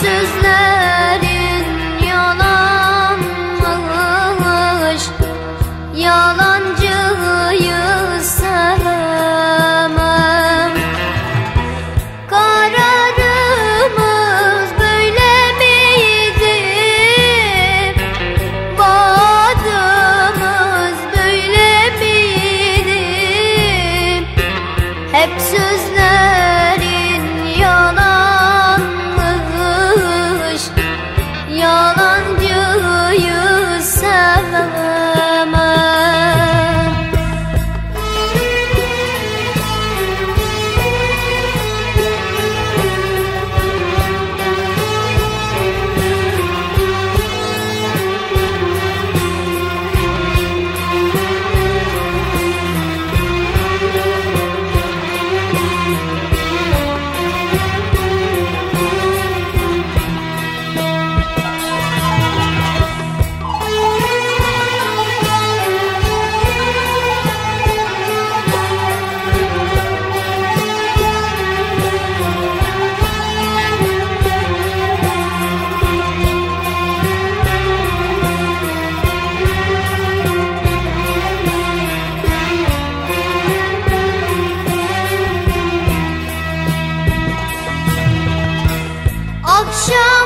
sözlerin yalanmış Yalancıyı sevemem. Kararımız böyle miydi? Vaadımız böyle miydi? Hep sözlerin 胸